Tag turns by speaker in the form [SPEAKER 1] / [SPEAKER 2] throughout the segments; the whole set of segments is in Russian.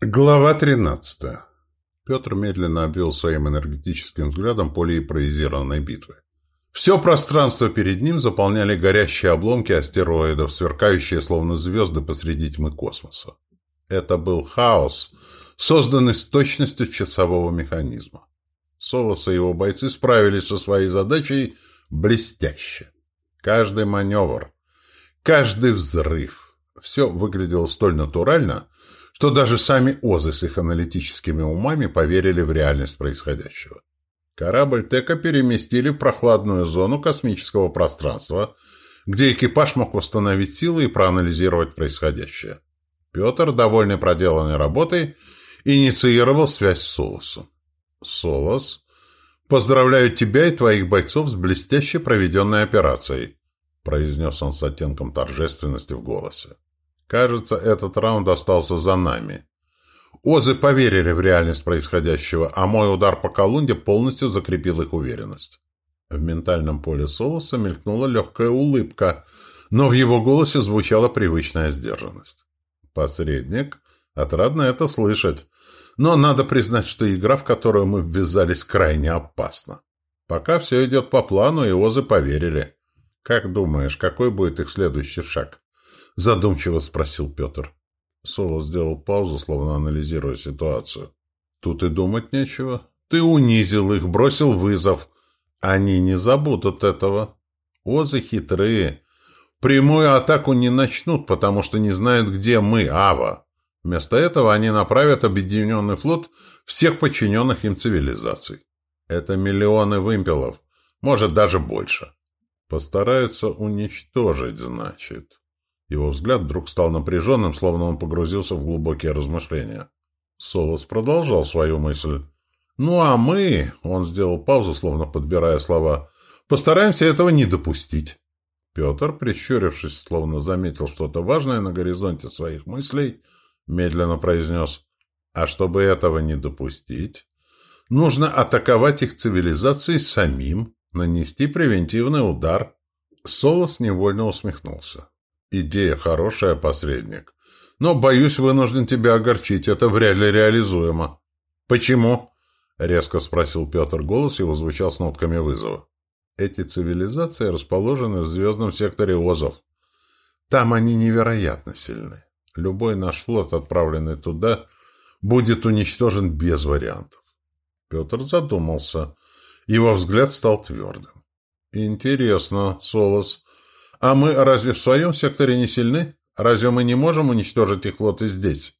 [SPEAKER 1] Глава 13. Петр медленно обвел своим энергетическим взглядом поле импровизированной битвы. Все пространство перед ним заполняли горящие обломки астероидов, сверкающие словно звезды посреди тьмы космоса. Это был хаос, созданный с точностью часового механизма. Солос и его бойцы справились со своей задачей блестяще. Каждый маневр, каждый взрыв – все выглядело столь натурально – что даже сами Озы с их аналитическими умами поверили в реальность происходящего. Корабль Тека переместили в прохладную зону космического пространства, где экипаж мог восстановить силы и проанализировать происходящее. Петр, довольный проделанной работой, инициировал связь с Солосом. «Солос, поздравляю тебя и твоих бойцов с блестяще проведенной операцией», произнес он с оттенком торжественности в голосе. Кажется, этот раунд остался за нами. Озы поверили в реальность происходящего, а мой удар по Колунде полностью закрепил их уверенность. В ментальном поле Солоса мелькнула легкая улыбка, но в его голосе звучала привычная сдержанность. «Посредник, отрадно это слышать, но надо признать, что игра, в которую мы ввязались, крайне опасна. Пока все идет по плану, и Озы поверили. Как думаешь, какой будет их следующий шаг?» Задумчиво спросил Петр. Соло сделал паузу, словно анализируя ситуацию. Тут и думать нечего. Ты унизил их, бросил вызов. Они не забудут этого. Озы хитрые. Прямую атаку не начнут, потому что не знают, где мы, Ава. Вместо этого они направят объединенный флот всех подчиненных им цивилизаций. Это миллионы вымпелов, может, даже больше. Постараются уничтожить, значит. Его взгляд вдруг стал напряженным, словно он погрузился в глубокие размышления. Солос продолжал свою мысль. «Ну а мы...» — он сделал паузу, словно подбирая слова. «Постараемся этого не допустить». Петр, прищурившись, словно заметил что-то важное на горизонте своих мыслей, медленно произнес. «А чтобы этого не допустить, нужно атаковать их цивилизации самим, нанести превентивный удар». Солос невольно усмехнулся. Идея хорошая, посредник. Но, боюсь, вынужден тебя огорчить. Это вряд ли реализуемо. Почему? Резко спросил Петр. Голос его звучал с нотками вызова. Эти цивилизации расположены в звездном секторе Озов. Там они невероятно сильны. Любой наш флот, отправленный туда, будет уничтожен без вариантов. Петр задумался. Его взгляд стал твердым. «Интересно, Солос, а мы разве в своем секторе не сильны? Разве мы не можем уничтожить их флот и здесь?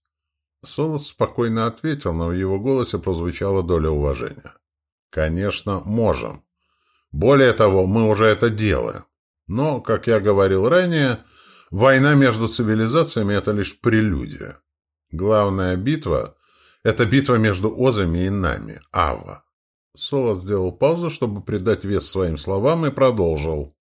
[SPEAKER 1] Солос спокойно ответил, но в его голосе прозвучала доля уважения. Конечно, можем. Более того, мы уже это делаем. Но, как я говорил ранее, война между цивилизациями – это лишь прелюдия. Главная битва – это битва между Озами и нами, Ава. Солос сделал паузу, чтобы придать вес своим словам, и продолжил.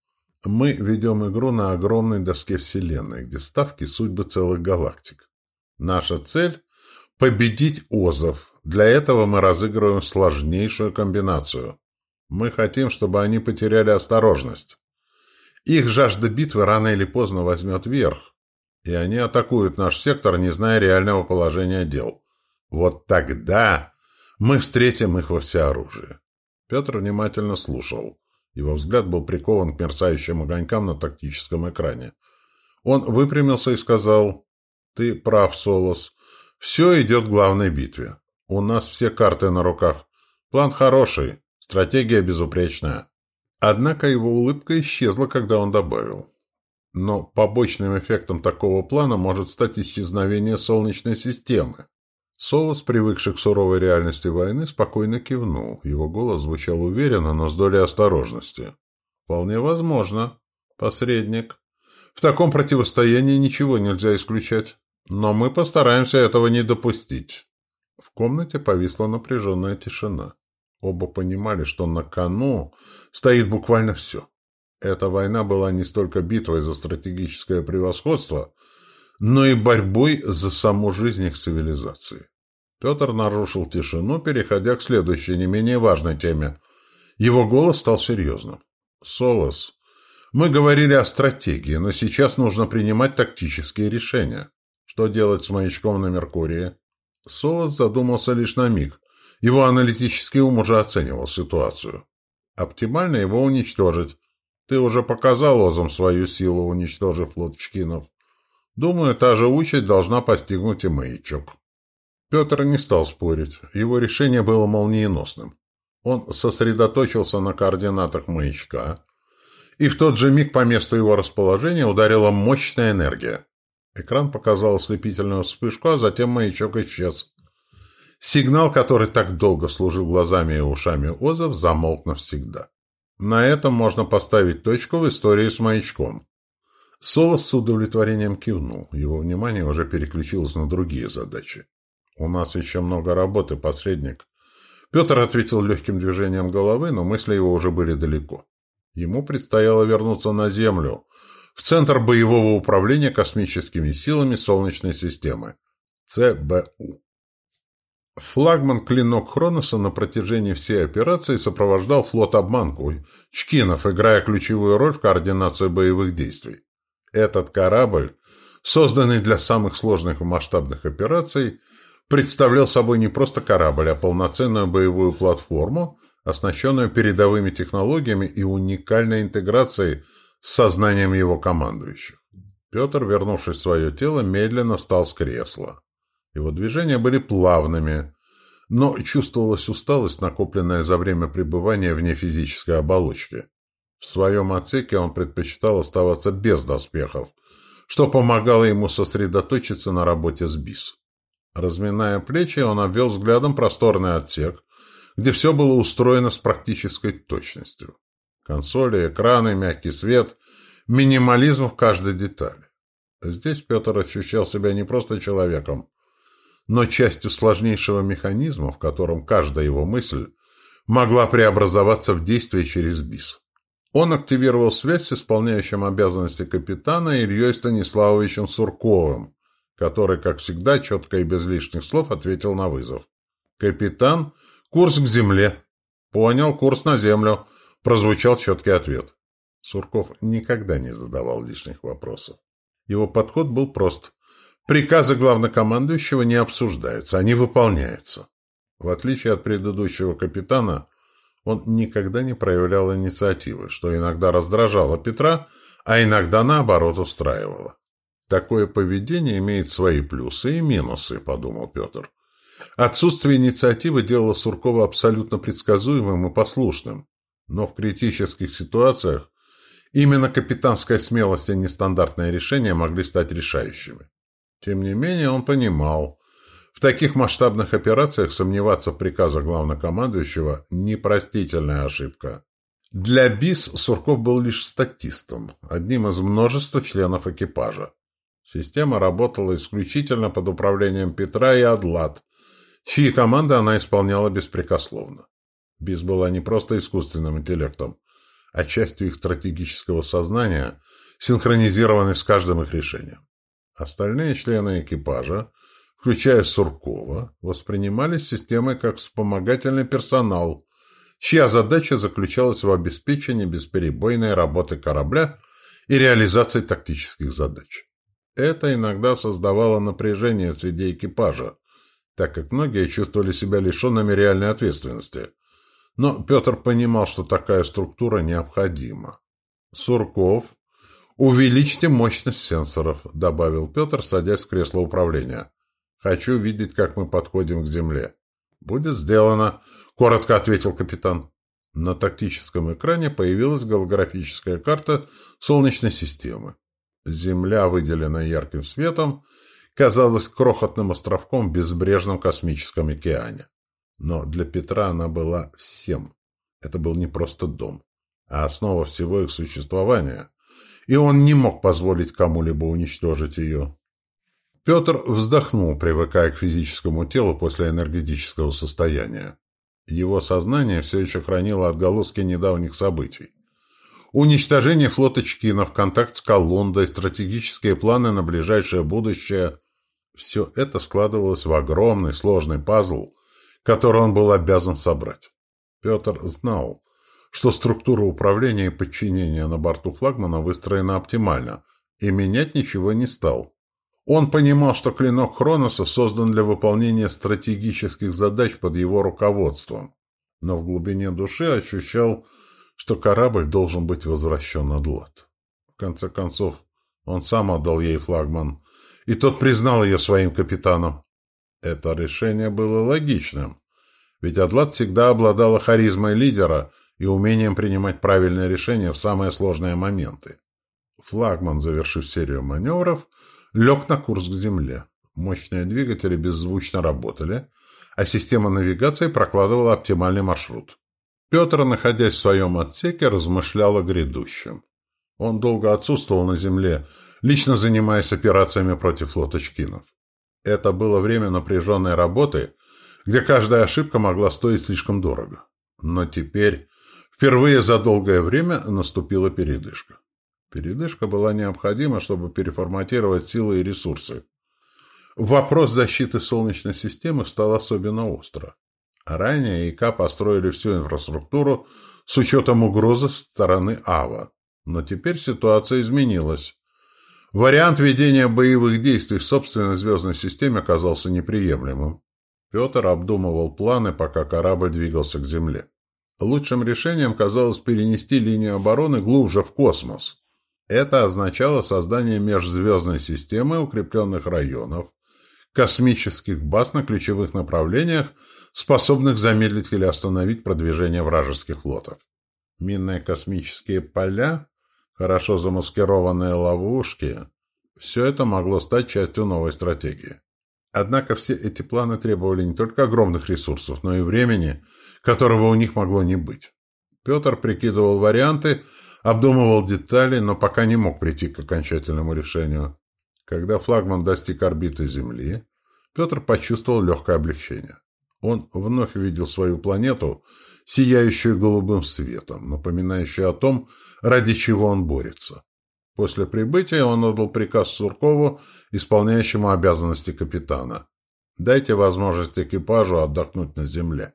[SPEAKER 1] Мы ведем игру на огромной доске Вселенной, где ставки судьбы целых галактик. Наша цель – победить Озов. Для этого мы разыгрываем сложнейшую комбинацию. Мы хотим, чтобы они потеряли осторожность. Их жажда битвы рано или поздно возьмет верх, и они атакуют наш сектор, не зная реального положения дел. Вот тогда мы встретим их во всеоружии. Петр внимательно слушал. Его взгляд был прикован к мерцающим огонькам на тактическом экране. Он выпрямился и сказал, «Ты прав, Солос. Все идет к главной битве. У нас все карты на руках. План хороший, стратегия безупречная». Однако его улыбка исчезла, когда он добавил. Но побочным эффектом такого плана может стать исчезновение Солнечной системы. Солос, привыкший к суровой реальности войны, спокойно кивнул. Его голос звучал уверенно, но с долей осторожности. «Вполне возможно. Посредник. В таком противостоянии ничего нельзя исключать. Но мы постараемся этого не допустить». В комнате повисла напряженная тишина. Оба понимали, что на кону стоит буквально все. Эта война была не столько битвой за стратегическое превосходство, но и борьбой за саму жизнь их цивилизации. Петр нарушил тишину, переходя к следующей, не менее важной теме. Его голос стал серьезным. «Солос, мы говорили о стратегии, но сейчас нужно принимать тактические решения. Что делать с маячком на Меркурии?» Солос задумался лишь на миг. Его аналитический ум уже оценивал ситуацию. Оптимально его уничтожить. Ты уже показал Озам свою силу, уничтожив флот Чкинов. Думаю, та же участь должна постигнуть и маячок. Петр не стал спорить. Его решение было молниеносным. Он сосредоточился на координатах маячка, и в тот же миг по месту его расположения ударила мощная энергия. Экран показал ослепительную вспышку, а затем маячок исчез. Сигнал, который так долго служил глазами и ушами Озов, замолк навсегда. На этом можно поставить точку в истории с маячком. Солос с удовлетворением кивнул. Его внимание уже переключилось на другие задачи. «У нас еще много работы, посредник». Петр ответил легким движением головы, но мысли его уже были далеко. Ему предстояло вернуться на Землю, в Центр боевого управления космическими силами Солнечной системы, ЦБУ. Флагман «Клинок Хроноса» на протяжении всей операции сопровождал флот обманку Чкинов, играя ключевую роль в координации боевых действий. Этот корабль, созданный для самых сложных и масштабных операций, представлял собой не просто корабль, а полноценную боевую платформу, оснащенную передовыми технологиями и уникальной интеграцией с сознанием его командующих. Петр, вернувшись в свое тело, медленно встал с кресла. Его движения были плавными, но чувствовалась усталость, накопленная за время пребывания вне физической оболочки. В своем отсеке он предпочитал оставаться без доспехов, что помогало ему сосредоточиться на работе с БИС. Разминая плечи, он обвел взглядом просторный отсек, где все было устроено с практической точностью. Консоли, экраны, мягкий свет, минимализм в каждой детали. Здесь Петр ощущал себя не просто человеком, но частью сложнейшего механизма, в котором каждая его мысль могла преобразоваться в действие через БИС. Он активировал связь с исполняющим обязанности капитана Ильей Станиславовичем Сурковым, который, как всегда, четко и без лишних слов ответил на вызов. «Капитан, курс к земле». «Понял, курс на землю», – прозвучал четкий ответ. Сурков никогда не задавал лишних вопросов. Его подход был прост. Приказы главнокомандующего не обсуждаются, они выполняются. В отличие от предыдущего капитана, он никогда не проявлял инициативы, что иногда раздражало Петра, а иногда, наоборот, устраивало. Такое поведение имеет свои плюсы и минусы, подумал Петр. Отсутствие инициативы делало Суркова абсолютно предсказуемым и послушным. Но в критических ситуациях именно капитанская смелость и нестандартное решение могли стать решающими. Тем не менее, он понимал, в таких масштабных операциях сомневаться в приказах главнокомандующего – непростительная ошибка. Для БИС Сурков был лишь статистом, одним из множества членов экипажа. Система работала исключительно под управлением Петра и Адлад, чьи команды она исполняла беспрекословно. БИС была не просто искусственным интеллектом, а частью их стратегического сознания, синхронизированной с каждым их решением. Остальные члены экипажа, включая Суркова, воспринимались системой как вспомогательный персонал, чья задача заключалась в обеспечении бесперебойной работы корабля и реализации тактических задач. Это иногда создавало напряжение среди экипажа, так как многие чувствовали себя лишенными реальной ответственности. Но Петр понимал, что такая структура необходима. Сурков «Увеличьте мощность сенсоров», — добавил Петр, садясь в кресло управления. «Хочу видеть, как мы подходим к Земле». «Будет сделано», — коротко ответил капитан. На тактическом экране появилась голографическая карта Солнечной системы. Земля, выделенная ярким светом, казалась крохотным островком в безбрежном космическом океане. Но для Петра она была всем. Это был не просто дом, а основа всего их существования и он не мог позволить кому-либо уничтожить ее. Петр вздохнул, привыкая к физическому телу после энергетического состояния. Его сознание все еще хранило отголоски недавних событий. Уничтожение флота Чкинов, контакт с Колондой, стратегические планы на ближайшее будущее – все это складывалось в огромный сложный пазл, который он был обязан собрать. Петр знал, что структура управления и подчинения на борту флагмана выстроена оптимально, и менять ничего не стал. Он понимал, что клинок Хроноса создан для выполнения стратегических задач под его руководством, но в глубине души ощущал, что корабль должен быть возвращен на Длот. В конце концов, он сам отдал ей флагман, и тот признал ее своим капитаном. Это решение было логичным, ведь Адлат всегда обладала харизмой лидера и умением принимать правильные решения в самые сложные моменты. Флагман, завершив серию маневров, лег на курс к земле. Мощные двигатели беззвучно работали, а система навигации прокладывала оптимальный маршрут. Петр, находясь в своем отсеке, размышлял о грядущем. Он долго отсутствовал на земле, лично занимаясь операциями против флоточкинов. Это было время напряженной работы, где каждая ошибка могла стоить слишком дорого. Но теперь, впервые за долгое время, наступила передышка. Передышка была необходима, чтобы переформатировать силы и ресурсы. Вопрос защиты Солнечной системы встал особенно остро. Ранее ИК построили всю инфраструктуру с учетом угрозы стороны АВА. Но теперь ситуация изменилась. Вариант ведения боевых действий в собственной звездной системе оказался неприемлемым. Петр обдумывал планы, пока корабль двигался к Земле. Лучшим решением казалось перенести линию обороны глубже в космос. Это означало создание межзвездной системы укрепленных районов, космических баз на ключевых направлениях, способных замедлить или остановить продвижение вражеских флотов. Минные космические поля, хорошо замаскированные ловушки – все это могло стать частью новой стратегии. Однако все эти планы требовали не только огромных ресурсов, но и времени, которого у них могло не быть. Петр прикидывал варианты – Обдумывал детали, но пока не мог прийти к окончательному решению. Когда флагман достиг орбиты Земли, Петр почувствовал легкое облегчение. Он вновь увидел свою планету, сияющую голубым светом, напоминающую о том, ради чего он борется. После прибытия он отдал приказ Суркову, исполняющему обязанности капитана. «Дайте возможность экипажу отдохнуть на земле».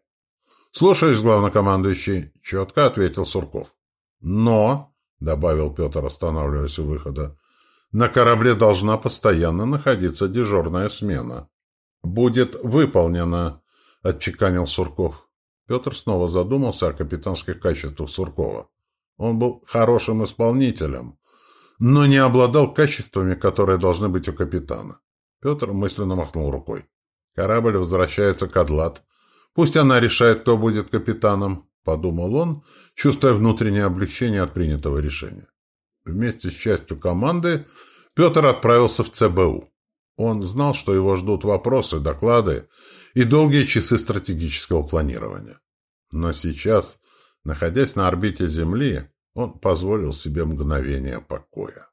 [SPEAKER 1] «Слушаюсь, главнокомандующий», — четко ответил Сурков. Но, — добавил Петр, останавливаясь у выхода, — на корабле должна постоянно находиться дежурная смена. — Будет выполнено, — отчеканил Сурков. Петр снова задумался о капитанских качествах Суркова. Он был хорошим исполнителем, но не обладал качествами, которые должны быть у капитана. Петр мысленно махнул рукой. Корабль возвращается к Адлат. Пусть она решает, кто будет капитаном. — подумал он, чувствуя внутреннее облегчение от принятого решения. Вместе с частью команды Петр отправился в ЦБУ. Он знал, что его ждут вопросы, доклады и долгие часы стратегического планирования. Но сейчас, находясь на орбите Земли, он позволил себе мгновение покоя.